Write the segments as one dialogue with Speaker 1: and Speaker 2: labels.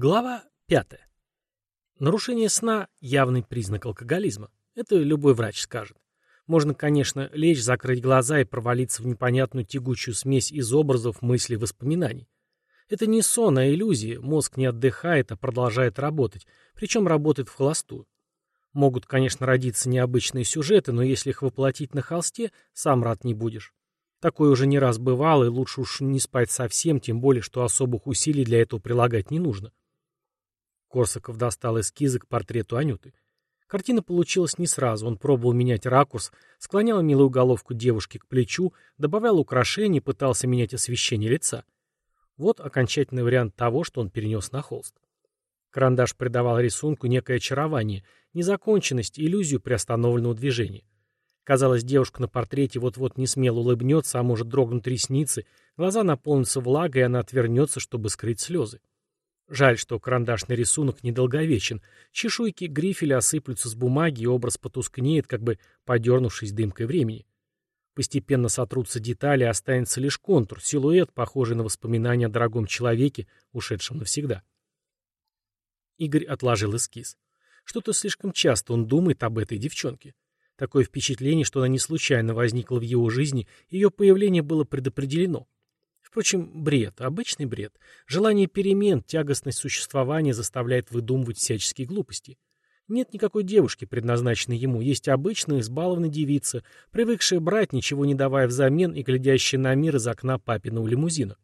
Speaker 1: Глава пятая. Нарушение сна – явный признак алкоголизма. Это любой врач скажет. Можно, конечно, лечь, закрыть глаза и провалиться в непонятную тягучую смесь из образов, мыслей, воспоминаний. Это не сон, а иллюзия. Мозг не отдыхает, а продолжает работать, причем работает в холостую. Могут, конечно, родиться необычные сюжеты, но если их воплотить на холсте, сам рад не будешь. Такое уже не раз бывало, и лучше уж не спать совсем, тем более, что особых усилий для этого прилагать не нужно. Корсаков достал эскизы к портрету Анюты. Картина получилась не сразу, он пробовал менять ракурс, склонял милую головку девушки к плечу, добавлял украшений, пытался менять освещение лица. Вот окончательный вариант того, что он перенес на холст. Карандаш придавал рисунку некое очарование, незаконченность, иллюзию приостановленного движения. Казалось, девушка на портрете вот-вот не смело улыбнется, а может дрогнуть ресницы, глаза наполнятся влагой, и она отвернется, чтобы скрыть слезы. Жаль, что карандашный рисунок недолговечен. Чешуйки грифеля осыплются с бумаги, и образ потускнеет, как бы подернувшись дымкой времени. Постепенно сотрутся детали, останется лишь контур, силуэт, похожий на воспоминания о дорогом человеке, ушедшем навсегда. Игорь отложил эскиз. Что-то слишком часто он думает об этой девчонке. Такое впечатление, что она не случайно возникла в его жизни, ее появление было предопределено. Впрочем, бред, обычный бред. Желание перемен, тягостность существования заставляет выдумывать всяческие глупости. Нет никакой девушки, предназначенной ему. Есть обычная, избалованная девица, привыкшая брать, ничего не давая взамен и глядящая на мир из окна папиного лимузина.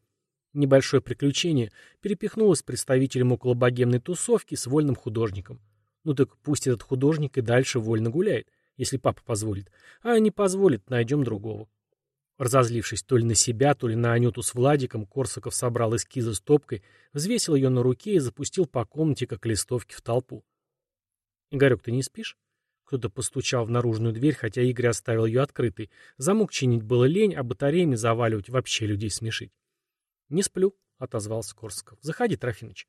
Speaker 1: Небольшое приключение перепихнулось с представителем околобогемной тусовки с вольным художником. Ну так пусть этот художник и дальше вольно гуляет если папа позволит. А не позволит, найдем другого. Разозлившись то ли на себя, то ли на Анюту с Владиком, Корсаков собрал эскизы стопкой, взвесил ее на руке и запустил по комнате, как листовки, в толпу. «Игорек, ты не спишь?» Кто-то постучал в наружную дверь, хотя Игорь оставил ее открытой. Замок чинить было лень, а батареями заваливать вообще людей смешить. «Не сплю», — отозвался Корсаков. «Заходи, Трофимыч».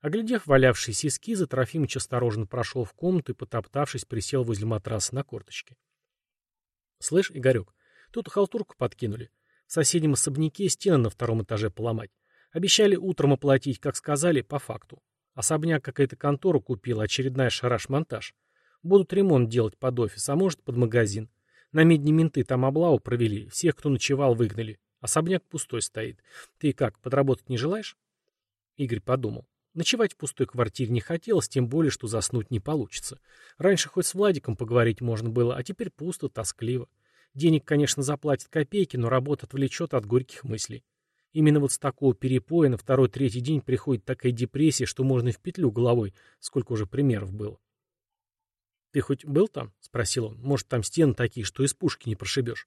Speaker 1: Оглядев валявшиеся эскизы, Трофимыч осторожно прошел в комнату и, потоптавшись, присел возле матраса на корточке. «Слышь, Игорек, тут халтурку подкинули. В соседнем особняке стены на втором этаже поломать. Обещали утром оплатить, как сказали, по факту. Особняк какая-то контора купила, очередная шараш-монтаж. Будут ремонт делать под офис, а может, под магазин. На медне менты там облаву провели, всех, кто ночевал, выгнали. Особняк пустой стоит. Ты как, подработать не желаешь?» Игорь подумал. Ночевать в пустой квартире не хотелось, тем более, что заснуть не получится. Раньше хоть с Владиком поговорить можно было, а теперь пусто, тоскливо. Денег, конечно, заплатят копейки, но работа отвлечет от горьких мыслей. Именно вот с такого перепоя на второй-третий день приходит такая депрессия, что можно и в петлю головой, сколько уже примеров было. «Ты хоть был там?» — спросил он. «Может, там стены такие, что из пушки не прошибешь?»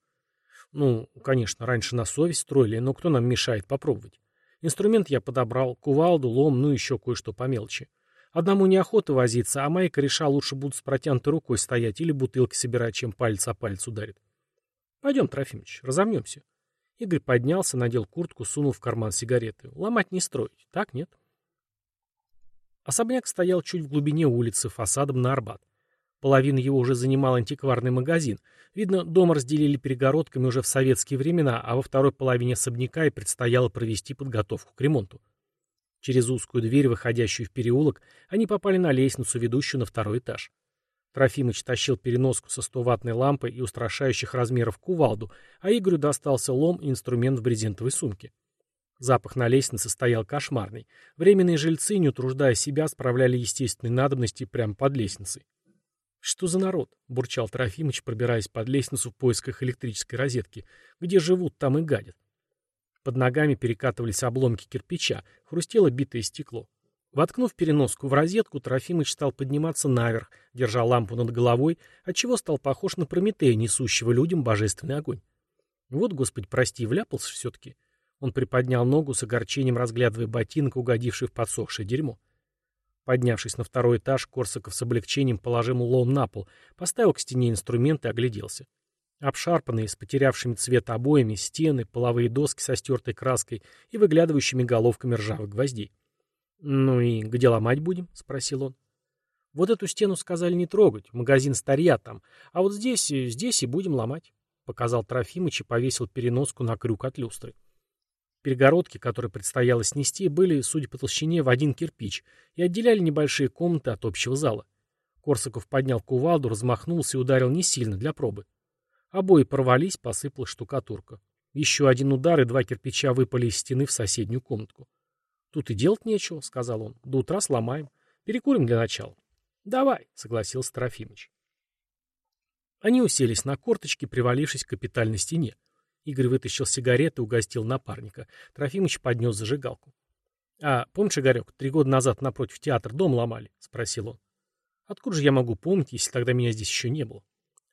Speaker 1: «Ну, конечно, раньше на совесть строили, но кто нам мешает попробовать?» Инструмент я подобрал, кувалду, лом, ну еще кое-что по мелочи. Одному неохота возиться, а мои кореша лучше будут с протянутой рукой стоять или бутылки собирать, чем палец о палец ударит. Пойдем, Трофимович, разомнемся. Игорь поднялся, надел куртку, сунул в карман сигареты. Ломать не строить, так нет? Особняк стоял чуть в глубине улицы, фасадом на Арбат. Половину его уже занимал антикварный магазин. Видно, дом разделили перегородками уже в советские времена, а во второй половине особняка и предстояло провести подготовку к ремонту. Через узкую дверь, выходящую в переулок, они попали на лестницу, ведущую на второй этаж. Трофимыч тащил переноску со 100-ваттной лампой и устрашающих размеров кувалду, а Игорю достался лом и инструмент в брезентовой сумке. Запах на лестнице стоял кошмарный. Временные жильцы, не утруждая себя, справляли естественные надобности прямо под лестницей. «Что за народ?» — бурчал Трофимыч, пробираясь под лестницу в поисках электрической розетки. «Где живут, там и гадят». Под ногами перекатывались обломки кирпича, хрустело битое стекло. Воткнув переноску в розетку, Трофимыч стал подниматься наверх, держа лампу над головой, отчего стал похож на Прометея, несущего людям божественный огонь. Вот, Господь, прости, вляпался все-таки. Он приподнял ногу с огорчением, разглядывая ботинок, угодивший в подсохшее дерьмо. Поднявшись на второй этаж, Корсаков с облегчением положил лом на пол, поставил к стене инструменты и огляделся. Обшарпанные, с потерявшими цвет обоями, стены, половые доски со стертой краской и выглядывающими головками ржавых гвоздей. «Ну и где ломать будем?» — спросил он. «Вот эту стену сказали не трогать, магазин старья там, а вот здесь, здесь и будем ломать», — показал Трофимыч и повесил переноску на крюк от люстры. Перегородки, которые предстояло снести, были, судя по толщине, в один кирпич и отделяли небольшие комнаты от общего зала. Корсаков поднял кувалду, размахнулся и ударил не сильно, для пробы. Обои порвались, посыпалась штукатурка. Еще один удар, и два кирпича выпали из стены в соседнюю комнатку. «Тут и делать нечего», — сказал он. «До утра сломаем. Перекурим для начала». «Давай», — согласился Трофимыч. Они уселись на корточки, привалившись к капитальной стене. Игорь вытащил сигареты и угостил напарника. Трофимыч поднес зажигалку. «А помнишь, Игорек, три года назад напротив театра дом ломали?» — спросил он. «Откуда же я могу помнить, если тогда меня здесь еще не было?»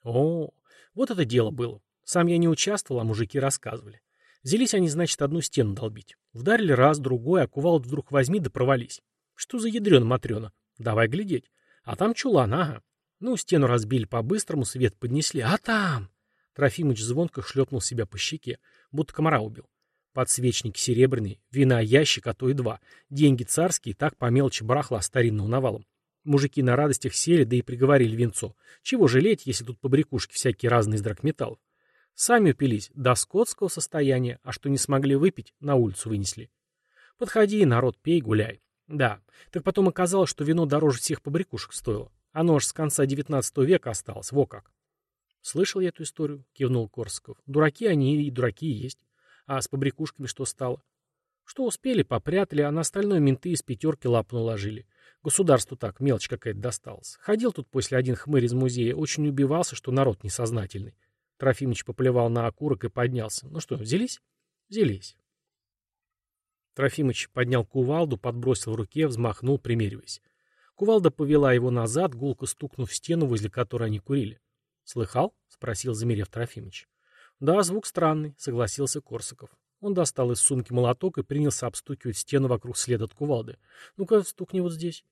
Speaker 1: «О, вот это дело было. Сам я не участвовал, а мужики рассказывали. Взялись они, значит, одну стену долбить. Вдарили раз, другой, а кувалду вдруг возьми да провались. Что за ядрена Матрена? Давай глядеть. А там чулан, ага. Ну, стену разбили по-быстрому, свет поднесли. А там... Трофимыч звонко шлепнул себя по щеке, будто комара убил. Подсвечник серебряный, вина ящик, а то и два. Деньги царские, так по мелочи барахла старинного навалом. Мужики на радостях сели, да и приговорили венцо. Чего жалеть, если тут побрякушки всякие разные из драгметаллов. Сами упились до скотского состояния, а что не смогли выпить, на улицу вынесли. Подходи, народ, пей, гуляй. Да, так потом оказалось, что вино дороже всех побрякушек стоило. Оно аж с конца девятнадцатого века осталось, во как. Слышал я эту историю, кивнул Корсаков. Дураки они и дураки есть. А с побрякушками что стало? Что успели, попрятали, а на остальное менты из пятерки лапу наложили. Государству так, мелочь какая-то досталась. Ходил тут после один хмырь из музея, очень убивался, что народ несознательный. Трофимыч поплевал на окурок и поднялся. Ну что, взялись? Взялись. Трофимыч поднял кувалду, подбросил в руке, взмахнул, примериваясь. Кувалда повела его назад, гулко стукнув в стену, возле которой они курили. «Слыхал?» — спросил, замерев Трофимыч. «Да, звук странный», — согласился Корсаков. Он достал из сумки молоток и принялся обстукивать стену вокруг следа от кувалды. «Ну-ка, стукни вот здесь».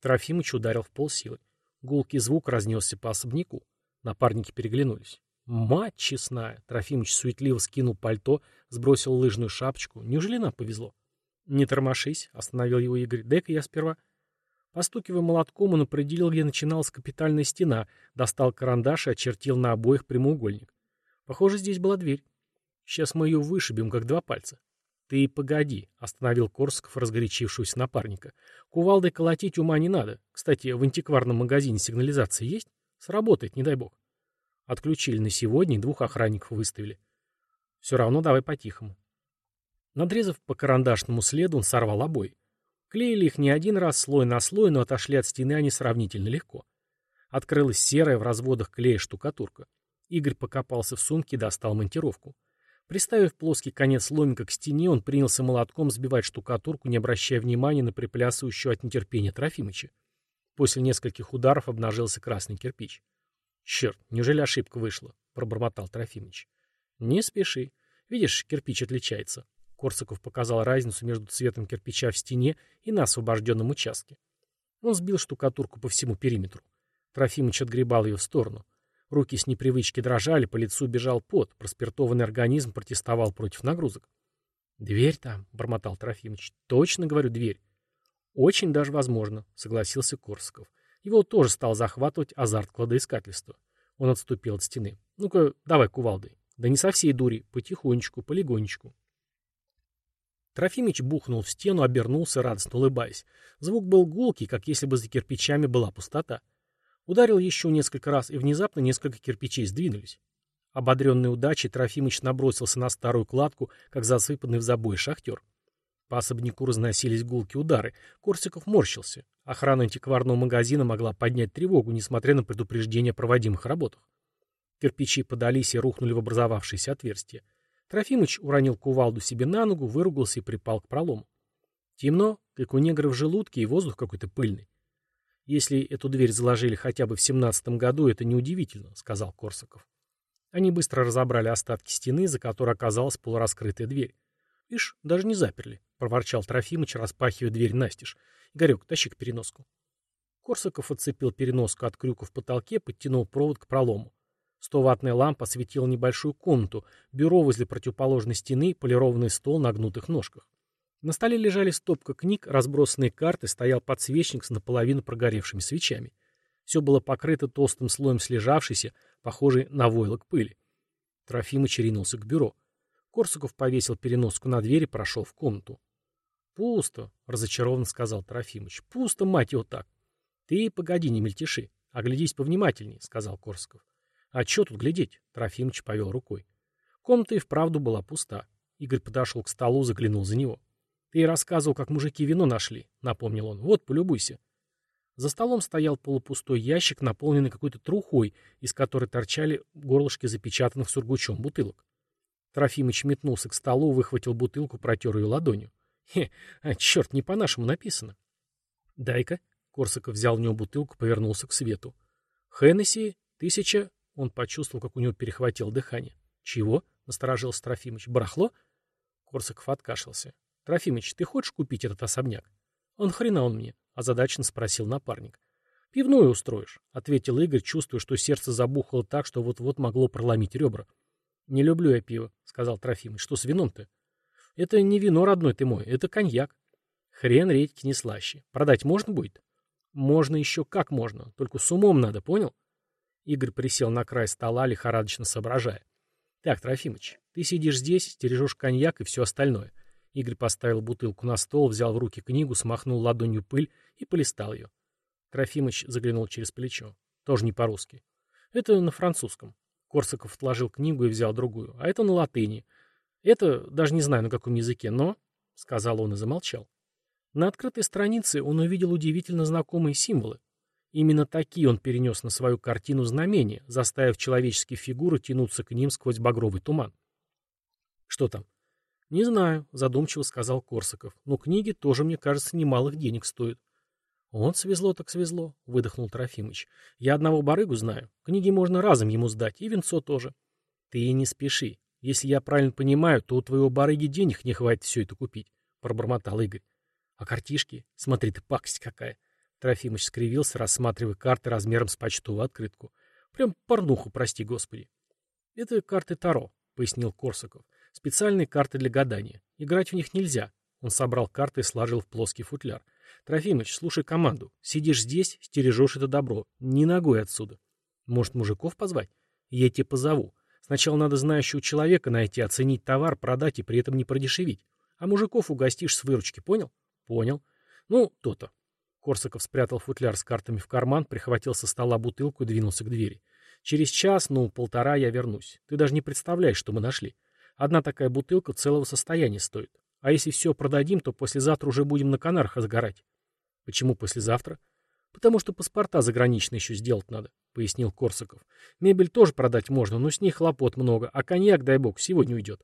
Speaker 1: Трофимыч ударил в полсилы. Гулкий звук разнесся по особняку. Напарники переглянулись. «Мать честная!» Трофимыч суетливо скинул пальто, сбросил лыжную шапочку. «Неужели нам повезло?» «Не тормошись», — остановил его Игорь. «Дай-ка я сперва...» Постукивая молотком, он определил, где начиналась капитальная стена, достал карандаш и очертил на обоих прямоугольник. Похоже, здесь была дверь. Сейчас мы ее вышибем, как два пальца. «Ты погоди», — остановил Корсаков разгорячившегося напарника. «Кувалдой колотить ума не надо. Кстати, в антикварном магазине сигнализация есть? Сработает, не дай бог». Отключили на сегодня и двух охранников выставили. Все равно давай по-тихому. Надрезав по карандашному следу, он сорвал обои. Клеили их не один раз слой на слой, но отошли от стены они сравнительно легко. Открылась серая в разводах клея штукатурка. Игорь покопался в сумке и достал монтировку. Приставив плоский конец ломика к стене, он принялся молотком сбивать штукатурку, не обращая внимания на приплясывающую от нетерпения Трофимыча. После нескольких ударов обнажился красный кирпич. «Черт, неужели ошибка вышла?» — пробормотал Трофимович. «Не спеши. Видишь, кирпич отличается». Корсаков показал разницу между цветом кирпича в стене и на освобожденном участке. Он сбил штукатурку по всему периметру. Трофимыч отгребал ее в сторону. Руки с непривычки дрожали, по лицу бежал пот, проспиртованный организм протестовал против нагрузок. «Дверь там», — бормотал Трофимыч. «Точно, говорю, дверь». «Очень даже возможно», — согласился Корсаков. Его тоже стал захватывать азарт кладоискательства. Он отступил от стены. «Ну-ка, давай кувалдой». «Да не со всей дури, потихонечку, полигонечку». Трофимыч бухнул в стену, обернулся, радостно улыбаясь. Звук был гулкий, как если бы за кирпичами была пустота. Ударил еще несколько раз, и внезапно несколько кирпичей сдвинулись. Ободренный удачей, Трофимыч набросился на старую кладку, как засыпанный в забой шахтер. По особняку разносились гулки удары. Корсиков морщился. Охрана антикварного магазина могла поднять тревогу, несмотря на предупреждение о проводимых работах. Кирпичи подались и рухнули в образовавшееся отверстие. Трофимыч уронил кувалду себе на ногу, выругался и припал к пролому. Темно, как у негра в желудке, и воздух какой-то пыльный. «Если эту дверь заложили хотя бы в семнадцатом году, это неудивительно», — сказал Корсаков. Они быстро разобрали остатки стены, за которой оказалась полураскрытая дверь. «Ишь, даже не заперли», — проворчал Трофимыч, распахивая дверь настежь. «Игорек, тащи к переноску». Корсаков отцепил переноску от крюка в потолке, подтянул провод к пролому. Стоватная лампа осветила небольшую комнату, бюро возле противоположной стены, полированный стол на гнутых ножках. На столе лежали стопка книг, разбросанные карты, стоял подсвечник с наполовину прогоревшими свечами. Все было покрыто толстым слоем слежавшейся, похожей на войлок пыли. Трофимыч ринулся к бюро. Корсаков повесил переноску на дверь и прошел в комнату. «Пусто», — разочарованно сказал Трофимыч. «Пусто, мать его, так». «Ты погоди, не мельтеши. Оглядись повнимательней», — сказал Корсаков. «А чё тут глядеть?» — Трофимыч повел рукой. Комната и вправду была пуста. Игорь подошел к столу, заглянул за него. «Ты рассказывал, как мужики вино нашли», — напомнил он. «Вот, полюбуйся». За столом стоял полупустой ящик, наполненный какой-то трухой, из которой торчали горлышки запечатанных сургучом бутылок. Трофимыч метнулся к столу, выхватил бутылку, протер ее ладонью. «Хе, а черт, не по-нашему написано». «Дай-ка». Корсаков взял у него бутылку, повернулся к свету. «Хеннесси, тысяча...» Он почувствовал, как у него перехватило дыхание. «Чего?» — насторожился Трофимыч. «Барахло?» Корсаков откашлялся. «Трофимыч, ты хочешь купить этот особняк?» «Он хрена он мне», — озадаченно спросил напарник. «Пивную устроишь», — ответил Игорь, чувствуя, что сердце забухало так, что вот-вот могло проломить ребра. «Не люблю я пиво», — сказал Трофимыч. «Что с вином-то?» «Это не вино, родной ты мой, это коньяк». «Хрен редьки не слаще. Продать можно будет?» «Можно еще как можно, только с умом надо, понял?» Игорь присел на край стола, лихорадочно соображая. «Так, Трофимыч, ты сидишь здесь, стережешь коньяк и все остальное. Игорь поставил бутылку на стол, взял в руки книгу, смахнул ладонью пыль и полистал ее. Трофимыч заглянул через плечо. Тоже не по-русски. Это на французском. Корсаков отложил книгу и взял другую. А это на латыни. Это, даже не знаю на каком языке, но... — сказал он и замолчал. На открытой странице он увидел удивительно знакомые символы. Именно такие он перенес на свою картину знамения, заставив человеческие фигуры тянуться к ним сквозь багровый туман. Что там? «Не знаю», — задумчиво сказал Корсаков. «Но книги тоже, мне кажется, немалых денег стоят». «Вот свезло так свезло», — выдохнул Трофимыч. «Я одного барыгу знаю. Книги можно разом ему сдать, и венцо тоже». «Ты не спеши. Если я правильно понимаю, то у твоего барыги денег не хватит все это купить», — пробормотал Игорь. «А картишки? Смотри ты, пакость какая!» Трофимыч скривился, рассматривая карты размером с почтовую открытку. «Прям порнуху, прости господи». «Это карты Таро», — пояснил Корсаков. Специальные карты для гадания. Играть в них нельзя. Он собрал карты и сложил в плоский футляр. Трофимыч, слушай команду. Сидишь здесь, стережешь это добро. Ни ногой отсюда. Может, мужиков позвать? Я тебе позову. Сначала надо знающего человека найти, оценить товар, продать и при этом не продешевить. А мужиков угостишь с выручки, понял? Понял. Ну, то-то. Корсаков спрятал футляр с картами в карман, прихватил со стола бутылку и двинулся к двери. Через час, ну, полтора я вернусь. Ты даже не представляешь, что мы нашли. Одна такая бутылка целого состояния стоит. А если все продадим, то послезавтра уже будем на Канарах разгорать. Почему послезавтра? Потому что паспорта заграничные еще сделать надо, пояснил Корсаков. Мебель тоже продать можно, но с ней хлопот много, а коньяк, дай бог, сегодня уйдет.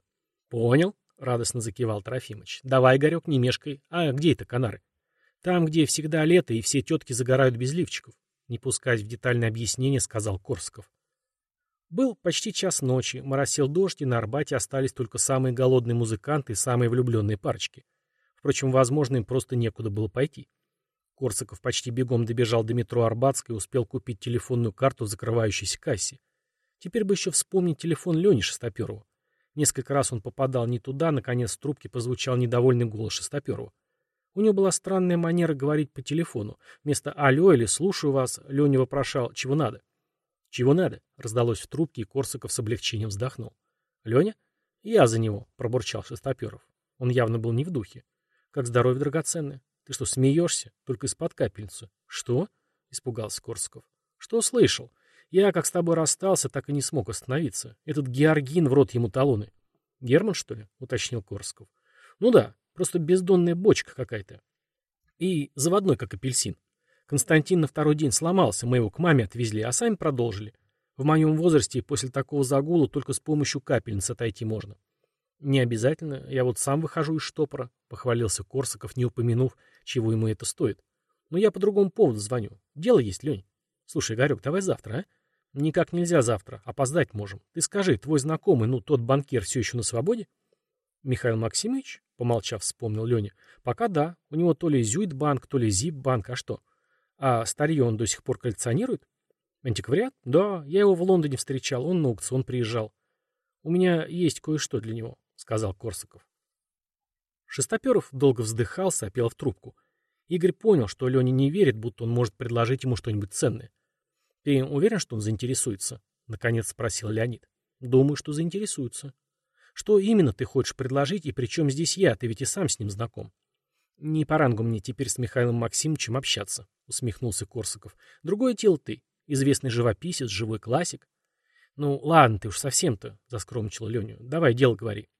Speaker 1: Понял, радостно закивал Трофимыч. Давай, Игорек, не мешкай. А где это Канары? Там, где всегда лето, и все тетки загорают без лифчиков. Не пускать в детальное объяснение, сказал Корсаков. Был почти час ночи, моросил дождь, и на Арбате остались только самые голодные музыканты и самые влюбленные парочки. Впрочем, возможно, им просто некуда было пойти. Корсаков почти бегом добежал до метро Арбатской и успел купить телефонную карту в закрывающейся кассе. Теперь бы еще вспомнить телефон Лени Шестоперова. Несколько раз он попадал не туда, наконец в трубке позвучал недовольный голос Шестоперова. У него была странная манера говорить по телефону. Вместо «Алло» или «Слушаю вас» Леня вопрошал «Чего надо?». «Чего надо?» — раздалось в трубке, и Корсаков с облегчением вздохнул. «Леня?» «Я за него», — пробурчал Шестоперов. Он явно был не в духе. «Как здоровье драгоценное? Ты что, смеешься? Только из-под капельницы». «Что?» — испугался Корсаков. «Что слышал? Я, как с тобой расстался, так и не смог остановиться. Этот Георгин в рот ему талоны». «Герман, что ли?» — уточнил Корсаков. «Ну да, просто бездонная бочка какая-то. И заводной, как апельсин. Константин на второй день сломался, мы его к маме отвезли, а сами продолжили. В моем возрасте после такого загула только с помощью капельниц отойти можно. Не обязательно, я вот сам выхожу из штопора, похвалился Корсаков, не упомянув, чего ему это стоит. Но я по другому поводу звоню. Дело есть, Лень. Слушай, Игорек, давай завтра, а? Никак нельзя завтра, опоздать можем. Ты скажи, твой знакомый, ну, тот банкир все еще на свободе? Михаил Максимович, помолчав, вспомнил Леня. Пока да, у него то ли Зюитбанк, то ли Зипбанк, а что? А старье он до сих пор коллекционирует? Антиквариат? Да, я его в Лондоне встречал, он на аукцион приезжал. У меня есть кое-что для него, сказал Корсаков. Шестоперов долго вздыхал, сопел в трубку. Игорь понял, что Леня не верит, будто он может предложить ему что-нибудь ценное. «Ты уверен, что он заинтересуется?» — наконец спросил Леонид. «Думаю, что заинтересуется». Что именно ты хочешь предложить, и при чем здесь я? Ты ведь и сам с ним знаком. Не по рангу мне теперь с Михаилом Максимовичем общаться, усмехнулся Корсаков. Другое дело ты. Известный живописец, живой классик. Ну, ладно, ты уж совсем-то, заскромничала Леню. Давай, дело говори.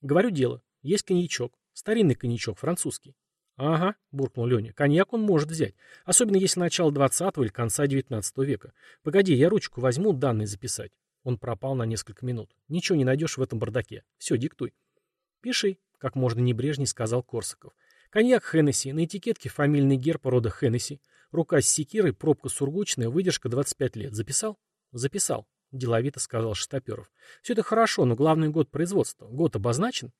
Speaker 1: Говорю дело. Есть коньячок. Старинный коньячок, французский. «Ага», — буркнул Леня, — «коньяк он может взять, особенно если начало двадцатого или конца девятнадцатого века. Погоди, я ручку возьму, данные записать». Он пропал на несколько минут. «Ничего не найдешь в этом бардаке. Все, диктуй». «Пиши», — как можно небрежней сказал Корсаков. «Коньяк Хеннесси, на этикетке фамильный герб рода Хеннесси. Рука с секирой, пробка сургучная, выдержка 25 лет. Записал?» «Записал», — деловито сказал Шестоперов. «Все это хорошо, но главный год производства. Год обозначен?»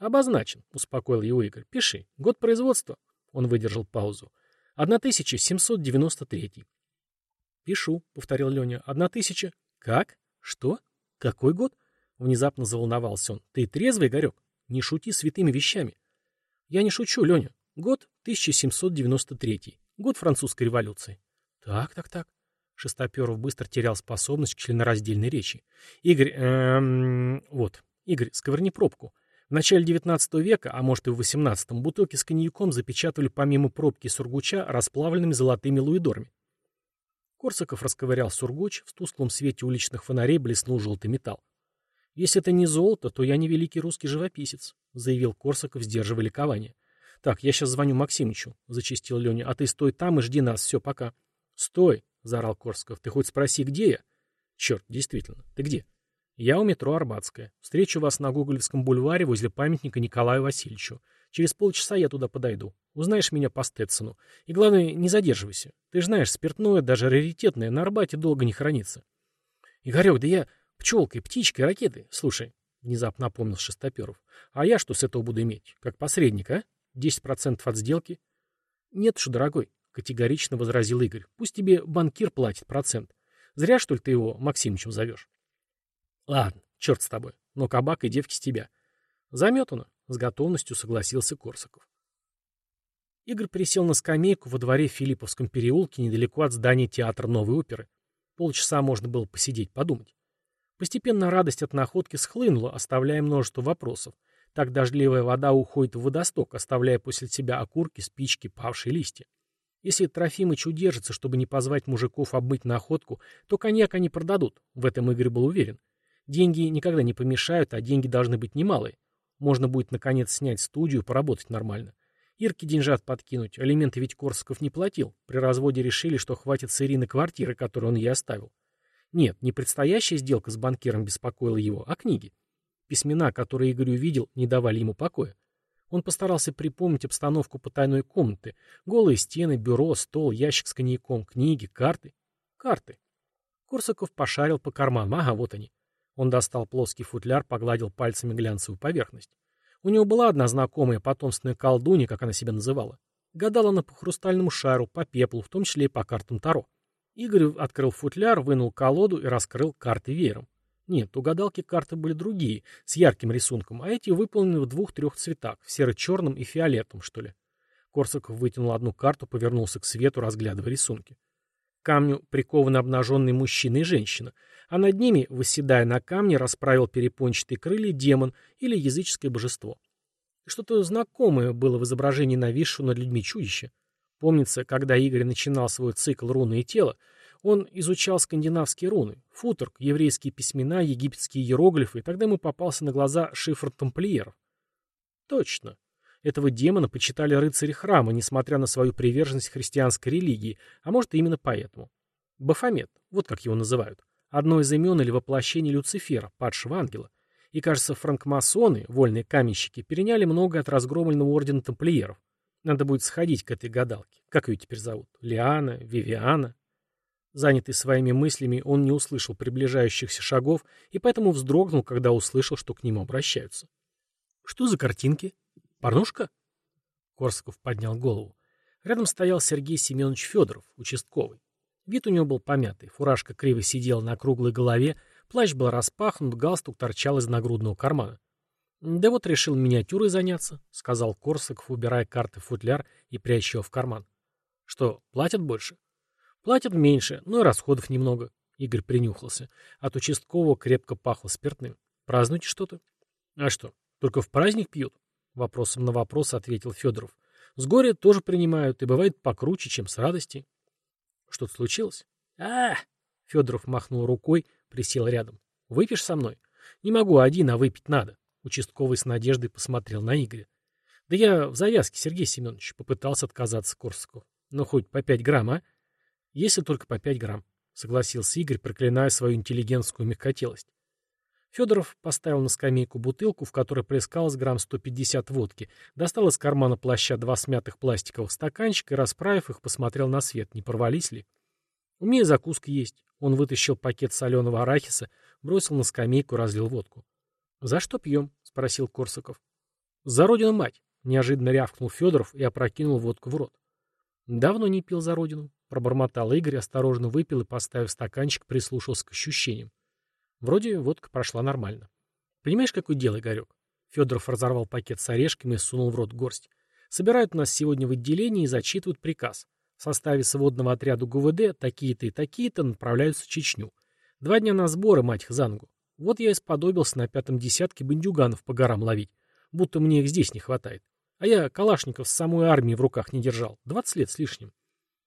Speaker 1: «Обозначен», — успокоил его Игорь. «Пиши. Год производства». Он выдержал паузу. 1793. «Пишу», — повторил Леня. «Одна тысяча...» «Как? Что? Какой год?» Внезапно заволновался он. «Ты трезвый, Игорек? Не шути святыми вещами». «Я не шучу, Леня. Год 1793. Год французской революции». «Так, так, так». Шестоперов быстро терял способность к членораздельной речи. «Игорь, эм... Вот. Игорь, сковырни пробку. В начале XIX века, а может и в XVIII, бутылки с коньяком запечатывали помимо пробки сургуча расплавленными золотыми луидорами. Корсаков расковырял сургуч, в тусклом свете уличных фонарей блеснул желтый металл. «Если это не золото, то я не великий русский живописец», — заявил Корсаков, сдерживая ликование. «Так, я сейчас звоню Максимычу», — зачистил Леня. «А ты стой там и жди нас, все, пока». «Стой», — заорал Корсаков. «Ты хоть спроси, где я?» «Черт, действительно, ты где?» Я у метро Арбатская. Встречу вас на Гоголевском бульваре возле памятника Николаю Васильевичу. Через полчаса я туда подойду. Узнаешь меня по Стетсону. И главное, не задерживайся. Ты же знаешь, спиртное, даже раритетное, на Арбате долго не хранится. Игорек, да я пчелкой, птичкой, ракетой. Слушай, внезапно напомнил Шестоперов. А я что с этого буду иметь? Как посредник, а? Десять процентов от сделки? Нет уж, дорогой, категорично возразил Игорь. Пусть тебе банкир платит процент. Зря, что ли, ты его Максимычем зовешь? Ладно, черт с тобой. Но кабак и девки с тебя. Заметано. С готовностью согласился Корсаков. Игорь присел на скамейку во дворе в Филипповском переулке недалеко от здания театра Новой оперы. Полчаса можно было посидеть, подумать. Постепенно радость от находки схлынула, оставляя множество вопросов. Так дождливая вода уходит в водосток, оставляя после себя окурки, спички, павшие листья. Если Трофимыч удержится, чтобы не позвать мужиков обмыть находку, то коньяк они продадут, в этом Игорь был уверен. Деньги никогда не помешают, а деньги должны быть немалые. Можно будет, наконец, снять студию, поработать нормально. Ирке деньжат подкинуть, алименты ведь Корсаков не платил. При разводе решили, что хватит с Ирины квартиры, которую он ей оставил. Нет, не предстоящая сделка с банкиром беспокоила его, а книги. Письмена, которые Игорь увидел, не давали ему покоя. Он постарался припомнить обстановку потайной комнаты. Голые стены, бюро, стол, ящик с коньяком, книги, карты. Карты. Корсаков пошарил по карманам. Ага, вот они. Он достал плоский футляр, погладил пальцами глянцевую поверхность. У него была одна знакомая потомственная колдунья, как она себя называла. Гадала она по хрустальному шару, по пеплу, в том числе и по картам Таро. Игорь открыл футляр, вынул колоду и раскрыл карты веером. Нет, у гадалки карты были другие, с ярким рисунком, а эти выполнены в двух-трех цветах, в серо-черном и фиолетовом, что ли. Корсаков вытянул одну карту, повернулся к свету, разглядывая рисунки. К камню прикованы обнаженные мужчина и женщина а над ними, восседая на камне, расправил перепончатые крылья демон или языческое божество. Что-то знакомое было в изображении нависшего над людьми чудища. Помнится, когда Игорь начинал свой цикл «Руны и тело», он изучал скандинавские руны, футорг, еврейские письмена, египетские иероглифы, и тогда ему попался на глаза шифр тамплиеров. Точно. Этого демона почитали рыцари храма, несмотря на свою приверженность христианской религии, а может именно поэтому. Бафомет, вот как его называют. Одно из имен или воплощений Люцифера, падшего ангела. И, кажется, франкмасоны, вольные каменщики, переняли многое от разгромленного ордена тамплиеров. Надо будет сходить к этой гадалке. Как ее теперь зовут? Лиана? Вивиана? Занятый своими мыслями, он не услышал приближающихся шагов и поэтому вздрогнул, когда услышал, что к нему обращаются. «Что за картинки? Порнушка?» Корсаков поднял голову. Рядом стоял Сергей Семенович Федоров, участковый. Вид у него был помятый, фуражка криво сидела на круглой голове, плащ был распахнут, галстук торчал из нагрудного кармана. «Да вот решил миниатюрой заняться», — сказал Корсаков, убирая карты в футляр и пряча его в карман. «Что, платят больше?» «Платят меньше, но и расходов немного», — Игорь принюхался. От участкового крепко пахло спиртным. «Празднуете что-то?» А что, только в праздник пьют? Вопросом на вопрос ответил Федоров. С горя тоже принимают, и бывает покруче, чем с радости. Что-то случилось? а, Федоров махнул рукой, присел рядом. Выпьешь со мной? Не могу один, а выпить надо. Участковый с надеждой посмотрел на Игоря. Да я в завязке, Сергей Семенович, попытался отказаться Корсаков. Ну, хоть по пять грамм, а? Если только по пять грамм, согласился Игорь, проклиная свою интеллигентскую мягкотелость. Федоров поставил на скамейку бутылку, в которой плескалось грамм 150 водки, достал из кармана плаща два смятых пластиковых стаканчика и, расправив их, посмотрел на свет, не порвались ли. У меня закуска есть. Он вытащил пакет соленого арахиса, бросил на скамейку, разлил водку. «За что пьем?» — спросил Корсаков. «За родину мать!» — неожиданно рявкнул Федоров и опрокинул водку в рот. «Давно не пил за родину», — пробормотал Игорь, осторожно выпил и, поставив стаканчик, прислушался к ощущениям. Вроде водка прошла нормально. Понимаешь, какое дело, Игорек? Федоров разорвал пакет с орешками и сунул в рот горсть. Собирают нас сегодня в отделении и зачитывают приказ. В составе сводного отряда ГУВД такие-то и такие-то направляются в Чечню. Два дня на сборы, мать их за ногу. Вот я и сподобился на пятом десятке бандюганов по горам ловить. Будто мне их здесь не хватает. А я калашников с самой армии в руках не держал. Двадцать лет с лишним.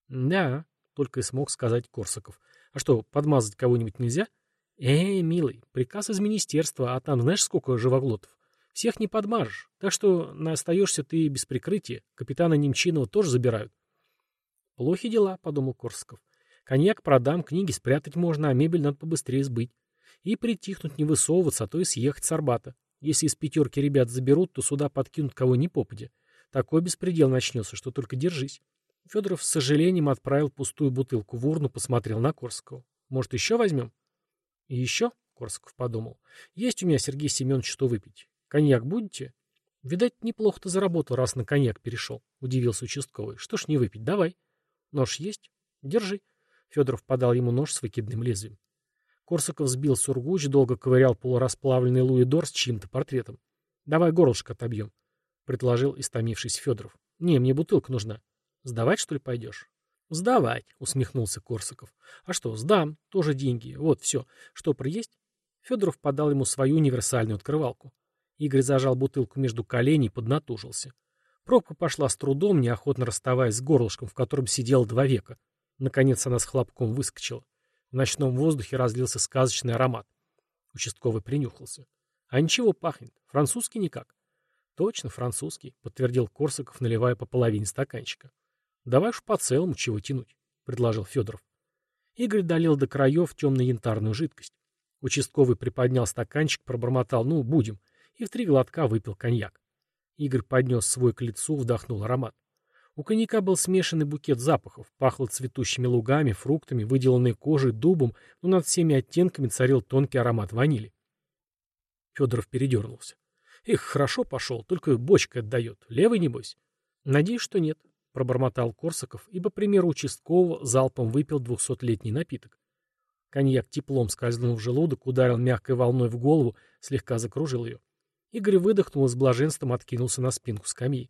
Speaker 1: Да, только и смог сказать Корсаков. А что, подмазать кого-нибудь нельзя? — «Эй, милый, приказ из министерства, а там знаешь сколько живоглотов? Всех не подмажешь, так что остаешься ты без прикрытия. Капитана Немчинова тоже забирают». «Плохи дела», — подумал Корсков. «Коньяк продам, книги спрятать можно, а мебель надо побыстрее сбыть. И притихнуть, не высовываться, а то и съехать с Арбата. Если из пятерки ребят заберут, то сюда подкинут кого ни попадя. Такой беспредел начнется, что только держись». Федоров с сожалением отправил пустую бутылку в урну, посмотрел на Корского. «Может, еще возьмем?» И еще, Корсаков подумал, есть у меня, Сергей Семенович, что выпить. Коньяк будете? Видать, неплохо ты заработал, раз на коньяк перешел, удивился участковый. Что ж не выпить, давай. Нож есть? Держи. Федоров подал ему нож с выкидным лезвием. Корсаков сбил сургуч, долго ковырял полурасплавленный луидор с чьим-то портретом. «Давай горлышко отобьем», — предложил истомившись Федоров. «Не, мне бутылка нужна. Сдавать, что ли, пойдешь?» «Сдавать», — усмехнулся Корсаков. «А что, сдам, тоже деньги. Вот, все. Что, приесть?» Федоров подал ему свою универсальную открывалку. Игорь зажал бутылку между коленей и поднатужился. Пробка пошла с трудом, неохотно расставаясь с горлышком, в котором сидел два века. Наконец она с хлопком выскочила. В ночном воздухе разлился сказочный аромат. Участковый принюхался. «А ничего пахнет. Французский никак». «Точно французский», — подтвердил Корсаков, наливая по половине стаканчика. «Давай уж по целому чего тянуть», — предложил Федоров. Игорь долил до краев темно-янтарную жидкость. Участковый приподнял стаканчик, пробормотал «ну, будем», и в три глотка выпил коньяк. Игорь поднес свой к лицу, вдохнул аромат. У коньяка был смешанный букет запахов, пахло цветущими лугами, фруктами, выделанной кожей, дубом, но над всеми оттенками царил тонкий аромат ванили. Федоров передернулся. Эх, хорошо пошел, только бочка отдает. Левый, небось? Надеюсь, что нет пробормотал Корсаков и, по примеру участкового, залпом выпил двухсотлетний напиток. Коньяк теплом скользнул в желудок, ударил мягкой волной в голову, слегка закружил ее. Игорь выдохнул и с блаженством откинулся на спинку скамьи.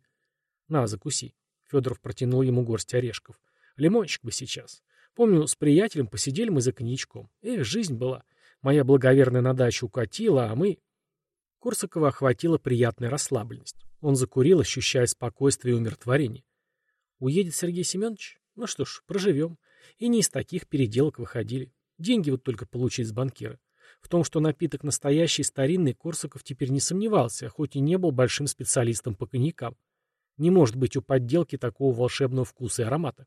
Speaker 1: «На, закуси». Федоров протянул ему горсть орешков. «Лимончик бы сейчас. Помню, с приятелем посидели мы за коньячком. Эх, жизнь была. Моя благоверная на дачу укатила, а мы...» Корсакова охватила приятная расслабленность. Он закурил, ощущая спокойствие и умиротворение. Уедет Сергей Семенович? Ну что ж, проживем. И не из таких переделок выходили. Деньги вот только получить с банкира. В том, что напиток настоящий, старинный, Корсаков теперь не сомневался, хоть и не был большим специалистом по коньякам. Не может быть у подделки такого волшебного вкуса и аромата.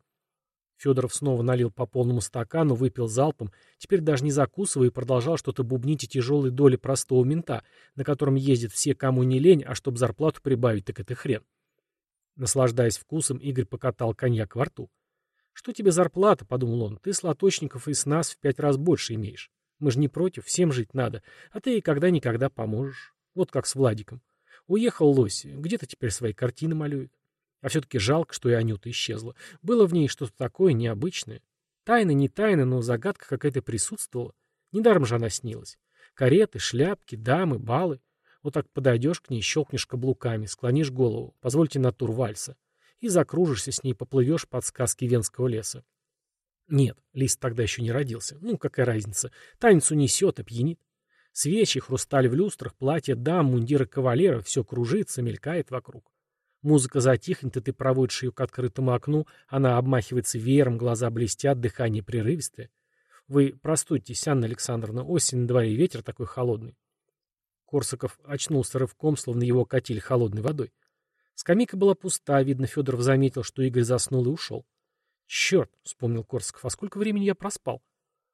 Speaker 1: Федоров снова налил по полному стакану, выпил залпом, теперь даже не закусывая и продолжал что-то бубнить о тяжелой доле простого мента, на котором ездят все, кому не лень, а чтобы зарплату прибавить, так это хрен. Наслаждаясь вкусом, Игорь покатал коньяк во рту. «Что тебе зарплата?» — подумал он. «Ты слоточников из нас в пять раз больше имеешь. Мы же не против, всем жить надо. А ты когда-никогда поможешь. Вот как с Владиком. Уехал лось, где-то теперь свои картины малюет. А все-таки жалко, что и Анюта исчезла. Было в ней что-то такое необычное. Тайна не тайна, но загадка какая-то присутствовала. Недаром же она снилась. Кареты, шляпки, дамы, балы. Вот так подойдешь к ней, щелкнешь каблуками, склонишь голову, позвольте на тур вальса, и закружишься с ней, поплывешь под сказки Венского леса. Нет, Лист тогда еще не родился. Ну, какая разница. Танец унесет, опьянит. Свечи, хрусталь в люстрах, платья дам, мундиры кавалеров, все кружится, мелькает вокруг. Музыка затихнет, и ты проводишь ее к открытому окну, она обмахивается веером, глаза блестят, дыхание прерывистое. Вы простудитесь, Анна Александровна, осень на дворе, ветер такой холодный. Корсаков очнулся рывком, словно его катили холодной водой. Скамейка была пуста, видно, Федоров заметил, что Игорь заснул и ушел. «Черт!» — вспомнил Корсаков. «А сколько времени я проспал?»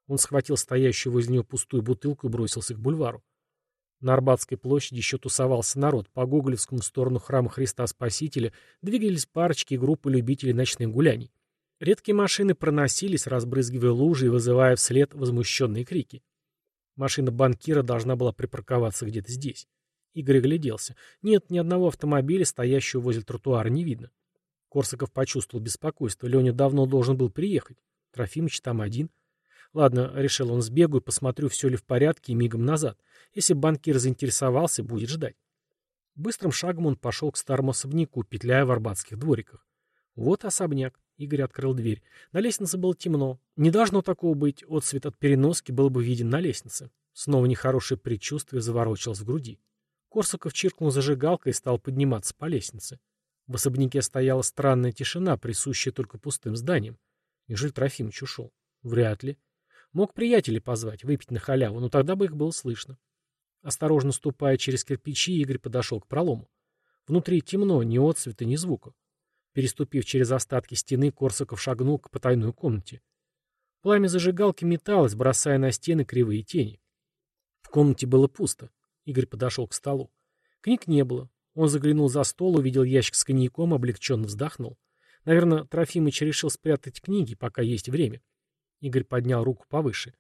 Speaker 1: Он схватил стоящую возле него пустую бутылку и бросился к бульвару. На Арбатской площади еще тусовался народ. По Гоголевскому сторону храма Христа Спасителя двигались парочки и группы любителей ночных гуляний. Редкие машины проносились, разбрызгивая лужи и вызывая вслед возмущенные крики. Машина банкира должна была припарковаться где-то здесь. Игорь огляделся. Нет, ни одного автомобиля, стоящего возле тротуара, не видно. Корсаков почувствовал беспокойство. Леня давно должен был приехать. Трофимыч там один. Ладно, решил он, сбегу и посмотрю, все ли в порядке, и мигом назад. Если банкир заинтересовался, будет ждать. Быстрым шагом он пошел к старому особняку, петляя в арбатских двориках. Вот особняк. Игорь открыл дверь. На лестнице было темно. Не должно такого быть. Отцвет от переноски был бы виден на лестнице. Снова нехорошее предчувствие заворочилось в груди. Корсаков чиркнул зажигалкой и стал подниматься по лестнице. В особняке стояла странная тишина, присущая только пустым зданиям. Неужели Трофимыч ушел? Вряд ли. Мог приятелей позвать, выпить на халяву, но тогда бы их было слышно. Осторожно ступая через кирпичи, Игорь подошел к пролому. Внутри темно, ни отцвета, ни звука. Переступив через остатки стены, Корсаков шагнул к потайной комнате. Пламя зажигалки металось, бросая на стены кривые тени. В комнате было пусто. Игорь подошел к столу. Книг не было. Он заглянул за стол, увидел ящик с коньяком, облегченно вздохнул. Наверное, Трофимыч решил спрятать книги, пока есть время. Игорь поднял руку повыше.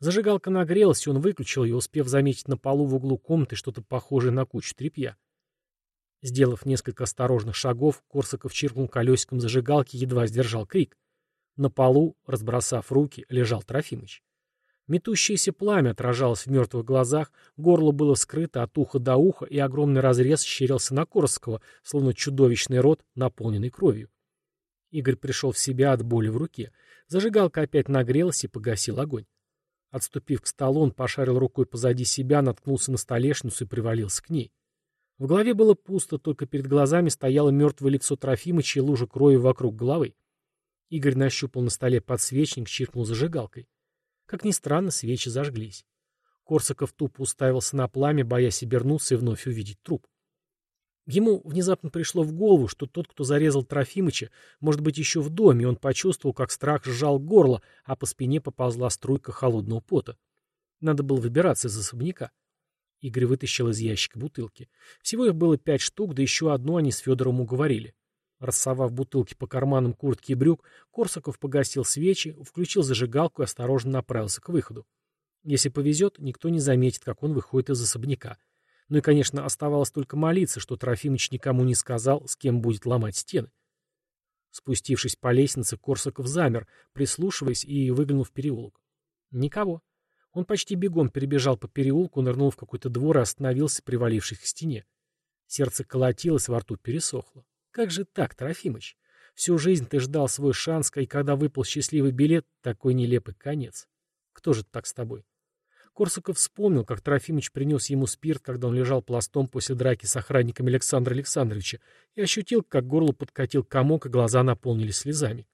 Speaker 1: Зажигалка нагрелась, и он выключил ее, успев заметить на полу в углу комнаты что-то похожее на кучу тряпья. Сделав несколько осторожных шагов, Корсаков чиркнул колесиком зажигалки, едва сдержал крик. На полу, разбросав руки, лежал Трофимыч. Метущееся пламя отражалось в мертвых глазах, горло было скрыто от уха до уха, и огромный разрез щерился на Корского, словно чудовищный рот, наполненный кровью. Игорь пришел в себя от боли в руке. Зажигалка опять нагрелась и погасил огонь. Отступив к столу, он пошарил рукой позади себя, наткнулся на столешницу и привалился к ней. В голове было пусто, только перед глазами стояло мертвое лицо Трофимыча и лужа крови вокруг головы. Игорь нащупал на столе подсвечник, чиркнул зажигалкой. Как ни странно, свечи зажглись. Корсаков тупо уставился на пламя, боясь обернуться и вновь увидеть труп. Ему внезапно пришло в голову, что тот, кто зарезал Трофимыча, может быть еще в доме, и он почувствовал, как страх сжал горло, а по спине поползла струйка холодного пота. Надо было выбираться из особняка. Игорь вытащил из ящика бутылки. Всего их было пять штук, да еще одну они с Федором уговорили. Рассовав бутылки по карманам куртки и брюк, Корсаков погасил свечи, включил зажигалку и осторожно направился к выходу. Если повезет, никто не заметит, как он выходит из особняка. Ну и, конечно, оставалось только молиться, что Трофимыч никому не сказал, с кем будет ломать стены. Спустившись по лестнице, Корсаков замер, прислушиваясь и выглянул в переулок. Никого. Он почти бегом перебежал по переулку, нырнул в какой-то двор и остановился, привалившись к стене. Сердце колотилось, во рту пересохло. Как же так, Трофимыч? Всю жизнь ты ждал свой шанс, и когда выпал счастливый билет, такой нелепый конец. Кто же так с тобой? Корсаков вспомнил, как Трофимыч принес ему спирт, когда он лежал пластом после драки с охранником Александра Александровича, и ощутил, как горло подкатил комок, и глаза наполнились слезами.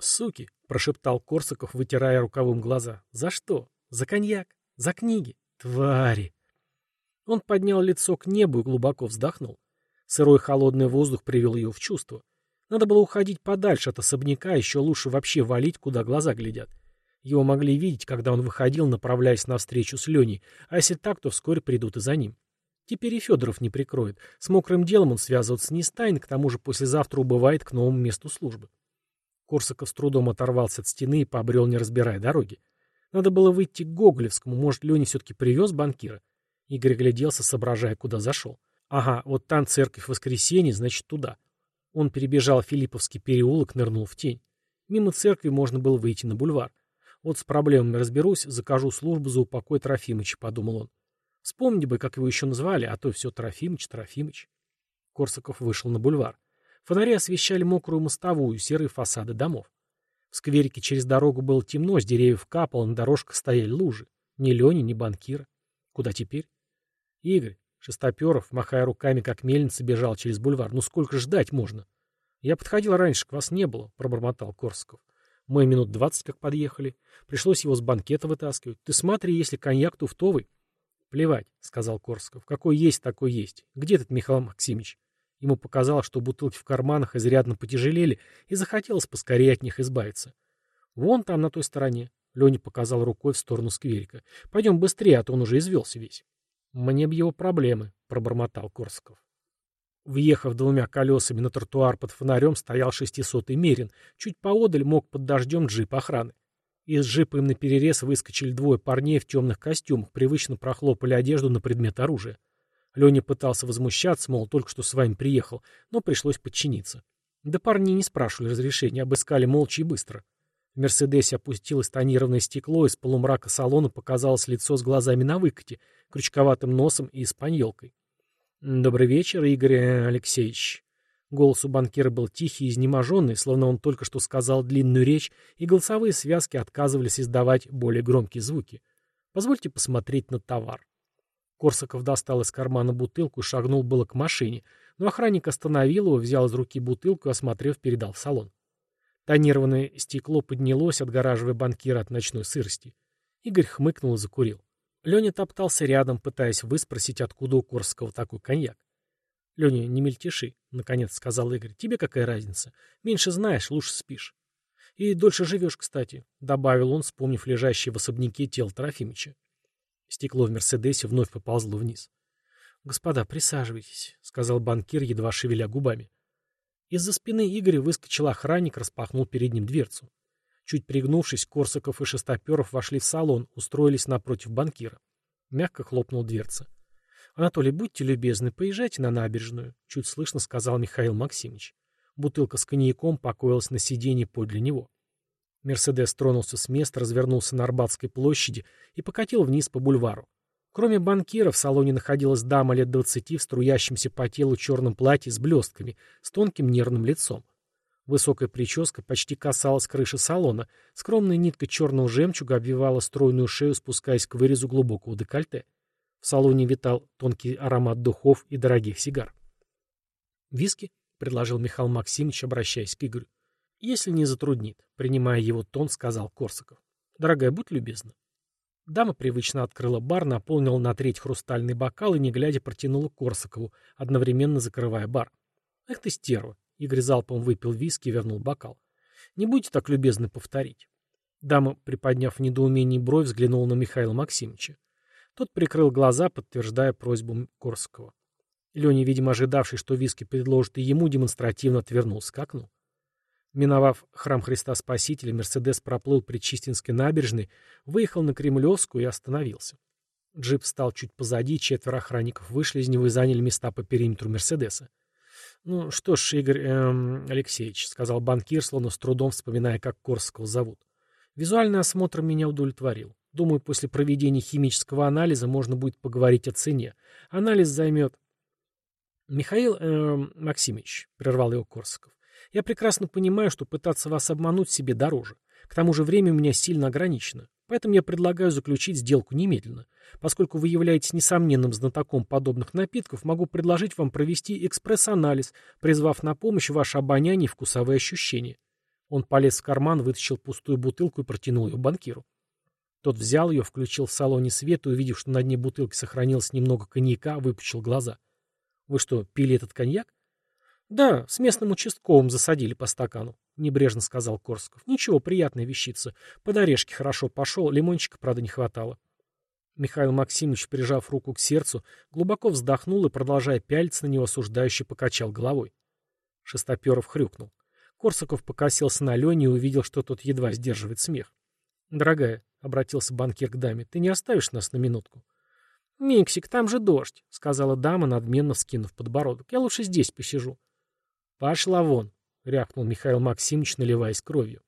Speaker 1: «Суки!» — прошептал Корсаков, вытирая рукавом глаза. «За что? За коньяк? За книги? Твари!» Он поднял лицо к небу и глубоко вздохнул. Сырой холодный воздух привел ее в чувство. Надо было уходить подальше от особняка, еще лучше вообще валить, куда глаза глядят. Его могли видеть, когда он выходил, направляясь навстречу с Леней, а если так, то вскоре придут и за ним. Теперь и Федоров не прикроет. С мокрым делом он связываться не станет, к тому же послезавтра убывает к новому месту службы. Корсаков с трудом оторвался от стены и побрел, не разбирая дороги. Надо было выйти к Гоголевскому, может, Леня все-таки привез банкира. Игорь гляделся, соображая, куда зашел. Ага, вот там церковь воскресенье, значит, туда. Он перебежал Филипповский переулок, нырнул в тень. Мимо церкви можно было выйти на бульвар. Вот с проблемами разберусь, закажу службу за упокой Трофимыча, подумал он. Вспомни бы, как его еще назвали, а то все Трофимыч, Трофимыч. Корсаков вышел на бульвар. Фонари освещали мокрую мостовую, серые фасады домов. В скверике через дорогу было темно, с деревьев капало, на дорожках стояли лужи. Ни Лени, ни банкира. Куда теперь? Игорь, Шестоперов, махая руками, как мельница, бежал через бульвар. Ну сколько ждать можно? Я подходил раньше, к вас не было, пробормотал Корсаков. Мы минут двадцать как подъехали. Пришлось его с банкета вытаскивать. Ты смотри, если коньяк туфтовый. Плевать, сказал Корсаков. Какой есть, такой есть. Где этот Михаил Максимович? Ему показалось, что бутылки в карманах изрядно потяжелели, и захотелось поскорее от них избавиться. «Вон там, на той стороне», — Леня показал рукой в сторону скверика. «Пойдем быстрее, а то он уже извелся весь». «Мне б его проблемы», — пробормотал Корсаков. Въехав двумя колесами на тротуар под фонарем, стоял шестисотый Мерин. Чуть поодаль мог под дождем джип охраны. Из джипа им наперерез выскочили двое парней в темных костюмах, привычно прохлопали одежду на предмет оружия. Леня пытался возмущаться, мол, только что с вами приехал, но пришлось подчиниться. Да парни не спрашивали разрешения, обыскали молча и быстро. В «Мерседесе» опустилось тонированное стекло, из полумрака салона показалось лицо с глазами на выкате, крючковатым носом и испаньолкой. «Добрый вечер, Игорь Алексеевич». Голос у банкира был тихий и изнеможенный, словно он только что сказал длинную речь, и голосовые связки отказывались издавать более громкие звуки. «Позвольте посмотреть на товар». Корсаков достал из кармана бутылку и шагнул было к машине, но охранник остановил его, взял из руки бутылку и, осмотрев, передал в салон. Тонированное стекло поднялось, отгораживая банкира от ночной сырости. Игорь хмыкнул и закурил. Леня топтался рядом, пытаясь выспросить, откуда у Корского такой коньяк. — Леня, не мельтеши, — наконец сказал Игорь. — Тебе какая разница? Меньше знаешь, лучше спишь. И дольше живешь, кстати, — добавил он, вспомнив лежащее в особняке тело Трофимича. Стекло в «Мерседесе» вновь поползло вниз. «Господа, присаживайтесь», — сказал банкир, едва шевеля губами. Из-за спины Игоря выскочил охранник, распахнул перед ним дверцу. Чуть пригнувшись, Корсаков и Шестоперов вошли в салон, устроились напротив банкира. Мягко хлопнул дверца. «Анатолий, будьте любезны, поезжайте на набережную», — чуть слышно сказал Михаил Максимович. Бутылка с коньяком покоилась на сиденье подле него. Мерседес тронулся с места, развернулся на Арбатской площади и покатил вниз по бульвару. Кроме банкира, в салоне находилась дама лет двадцати в струящемся по телу черном платье с блестками, с тонким нервным лицом. Высокая прическа почти касалась крыши салона, скромная нитка черного жемчуга обвивала стройную шею, спускаясь к вырезу глубокого декольте. В салоне витал тонкий аромат духов и дорогих сигар. «Виски?» — предложил Михаил Максимович, обращаясь к Игорю. «Если не затруднит», — принимая его тон, сказал Корсаков. «Дорогая, будь любезна». Дама привычно открыла бар, наполнила на треть хрустальный бокал и, не глядя, протянула Корсакову, одновременно закрывая бар. «Эх ты, стерва!» — Игорь залпом выпил виски и вернул бокал. «Не будьте так любезны повторить». Дама, приподняв в недоумении бровь, взглянула на Михаила Максимовича. Тот прикрыл глаза, подтверждая просьбу Корсакова. Леня, видимо, ожидавший, что виски предложат и ему, демонстративно отвернулся к окну. Миновав храм Христа Спасителя, Мерседес проплыл при Чистинской набережной, выехал на Кремлевскую и остановился. Джип стал чуть позади, четверо охранников вышли из него и заняли места по периметру Мерседеса. «Ну что ж, Игорь эм, Алексеевич», — сказал банкир, словно с трудом вспоминая, как Корского зовут. «Визуальный осмотр меня удовлетворил. Думаю, после проведения химического анализа можно будет поговорить о цене. Анализ займет...» «Михаил эм, Максимович», — прервал его Корсаков, я прекрасно понимаю, что пытаться вас обмануть себе дороже. К тому же время у меня сильно ограничено. Поэтому я предлагаю заключить сделку немедленно. Поскольку вы являетесь несомненным знатоком подобных напитков, могу предложить вам провести экспресс-анализ, призвав на помощь ваше обоняние и вкусовые ощущения. Он полез в карман, вытащил пустую бутылку и протянул ее банкиру. Тот взял ее, включил в салоне свет и, увидев, что на дне бутылки сохранилось немного коньяка, выпучил глаза. «Вы что, пили этот коньяк?» «Да, с местным участковым засадили по стакану», — небрежно сказал Корсков. «Ничего, приятная вещица. Под орешки хорошо пошел, лимончика, правда, не хватало». Михаил Максимович, прижав руку к сердцу, глубоко вздохнул и, продолжая пялиться на него, осуждающе покачал головой. Шестоперов хрюкнул. Корсаков покосился на Лене и увидел, что тот едва сдерживает смех. «Дорогая», — обратился банкир к даме, — «ты не оставишь нас на минутку?» «Миксик, там же дождь», — сказала дама, надменно вскинув подбородок. «Я лучше здесь посижу». «Пошла вон!» — рявкнул Михаил Максимович, наливаясь кровью.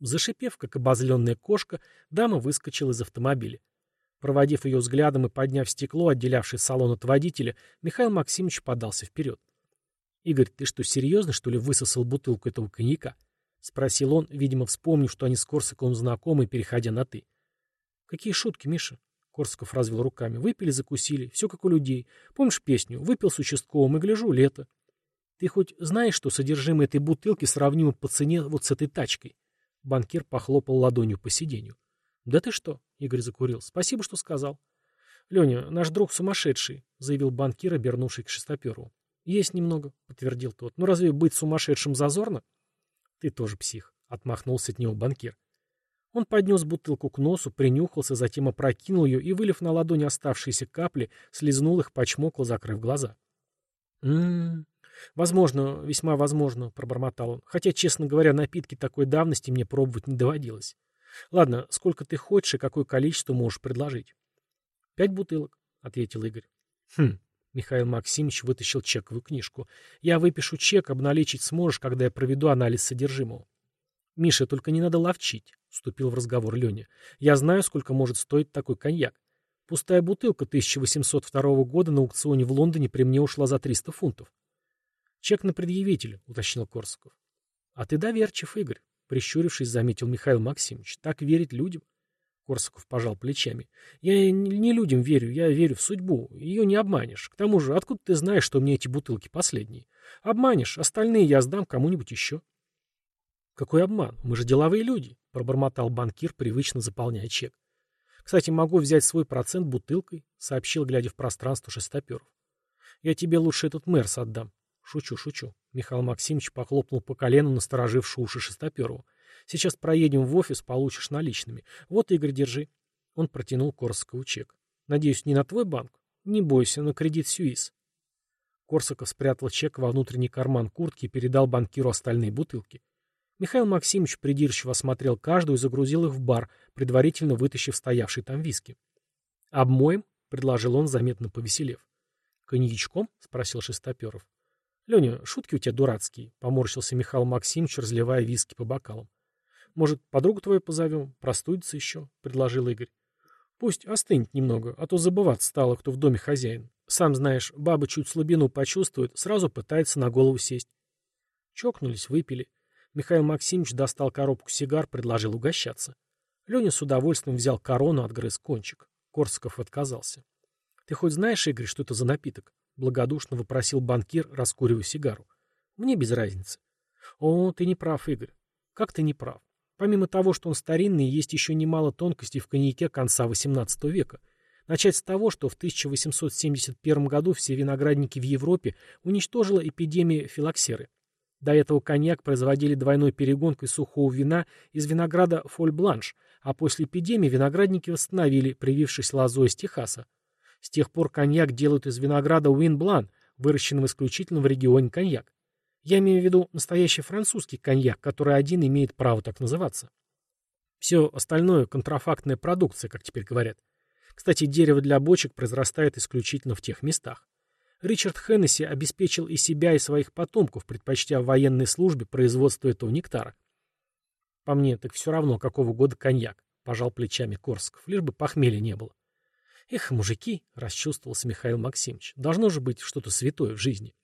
Speaker 1: Зашипев, как обозленная кошка, дама выскочила из автомобиля. Проводив ее взглядом и подняв стекло, отделявшее салон от водителя, Михаил Максимович подался вперед. «Игорь, ты что, серьезно, что ли, высосал бутылку этого коньяка?» — спросил он, видимо, вспомнив, что они с Корсаковым знакомы, переходя на «ты». «Какие шутки, Миша?» Корсаков развел руками. Выпили, закусили. Все как у людей. Помнишь песню? Выпил с участковым и гляжу, лето. Ты хоть знаешь, что содержимое этой бутылки сравнимо по цене вот с этой тачкой? Банкир похлопал ладонью по сиденью. Да ты что? Игорь закурил. Спасибо, что сказал. Леня, наш друг сумасшедший, заявил банкир, обернувший к Шестоперу. Есть немного, подтвердил тот. Но разве быть сумасшедшим зазорно? Ты тоже псих, отмахнулся от него банкир. Он поднес бутылку к носу, принюхался, затем опрокинул ее и, вылив на ладонь оставшиеся капли, слезнул их, почмокал, закрыв глаза. «М-м-м, возможно, весьма возможно», — пробормотал он. «Хотя, честно говоря, напитки такой давности мне пробовать не доводилось. Ладно, сколько ты хочешь и какое количество можешь предложить?» «Пять бутылок», — ответил Игорь. «Хм», — Михаил Максимович вытащил чековую книжку. «Я выпишу чек, обналичить сможешь, когда я проведу анализ содержимого». «Миша, только не надо ловчить», — вступил в разговор Леня. «Я знаю, сколько может стоить такой коньяк. Пустая бутылка 1802 года на аукционе в Лондоне при мне ушла за 300 фунтов». «Чек на предъявителя», — уточнил Корсаков. «А ты доверчив, Игорь», — прищурившись, заметил Михаил Максимович. «Так верить людям». Корсаков пожал плечами. «Я не людям верю, я верю в судьбу. Ее не обманешь. К тому же, откуда ты знаешь, что мне эти бутылки последние? Обманешь, остальные я сдам кому-нибудь еще». «Какой обман? Мы же деловые люди», — пробормотал банкир, привычно заполняя чек. «Кстати, могу взять свой процент бутылкой», — сообщил, глядя в пространство шестоперов. «Я тебе лучше этот мэрс отдам». «Шучу, шучу». Михаил Максимович похлопнул по колену насторожившую уши шестоперу. «Сейчас проедем в офис, получишь наличными. Вот, Игорь, держи». Он протянул Корсакову чек. «Надеюсь, не на твой банк? Не бойся, на кредит Сюис». Корсаков спрятал чек во внутренний карман куртки и передал банкиру остальные бутылки. Михаил Максимович придирчиво осмотрел каждую и загрузил их в бар, предварительно вытащив стоявший там виски. «Обмоем?» — предложил он, заметно повеселев. «Коньячком?» — спросил Шестоперов. «Леня, шутки у тебя дурацкие», — поморщился Михаил Максимович, разливая виски по бокалам. «Может, подругу твою позовем? Простудится еще?» — предложил Игорь. «Пусть остынет немного, а то забываться стало, кто в доме хозяин. Сам знаешь, баба чуть слабину почувствует, сразу пытается на голову сесть». Чокнулись, выпили. Михаил Максимович достал коробку сигар, предложил угощаться. Леня с удовольствием взял корону, отгрыз кончик. Корсаков отказался. «Ты хоть знаешь, Игорь, что это за напиток?» Благодушно вопросил банкир, раскуривая сигару. «Мне без разницы». «О, ты не прав, Игорь. Как ты не прав? Помимо того, что он старинный, есть еще немало тонкостей в коньяке конца XVIII века. Начать с того, что в 1871 году все виноградники в Европе уничтожила эпидемия филоксеры. До этого коньяк производили двойной перегонкой сухого вина из винограда фоль-бланш, а после эпидемии виноградники восстановили, привившись лозой из Техаса. С тех пор коньяк делают из винограда Уин-Блан, выращенного исключительно в регионе коньяк. Я имею в виду настоящий французский коньяк, который один имеет право так называться. Все остальное – контрафактная продукция, как теперь говорят. Кстати, дерево для бочек произрастает исключительно в тех местах. Ричард Хеннесси обеспечил и себя, и своих потомков, предпочтя в военной службе производство этого нектара. По мне, так все равно, какого года коньяк, пожал плечами Корсков, лишь бы похмелья не было. Эх, мужики, расчувствовался Михаил Максимович, должно же быть что-то святое в жизни.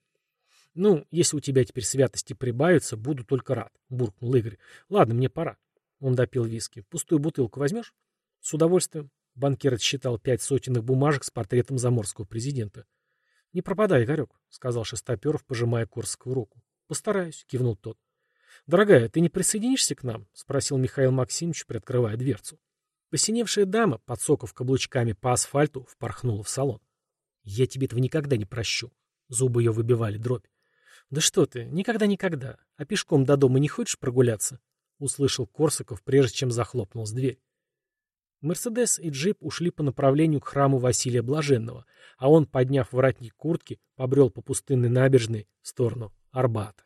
Speaker 1: Ну, если у тебя теперь святости прибавятся, буду только рад, буркнул Игорь. Ладно, мне пора. Он допил виски. Пустую бутылку возьмешь? С удовольствием. Банкир отсчитал пять сотенных бумажек с портретом заморского президента. «Не пропадай, Игорек», — сказал Шестоперов, пожимая Корсакову руку. «Постараюсь», — кивнул тот. «Дорогая, ты не присоединишься к нам?» — спросил Михаил Максимович, приоткрывая дверцу. Посиневшая дама, подсоков каблучками по асфальту, впорхнула в салон. «Я тебе этого никогда не прощу». Зубы ее выбивали дробь. «Да что ты, никогда-никогда. А пешком до дома не хочешь прогуляться?» — услышал Корсаков, прежде чем захлопнулась дверь. Мерседес и джип ушли по направлению к храму Василия Блаженного, а он, подняв воротник куртки, побрел по пустынной набережной в сторону Арбата.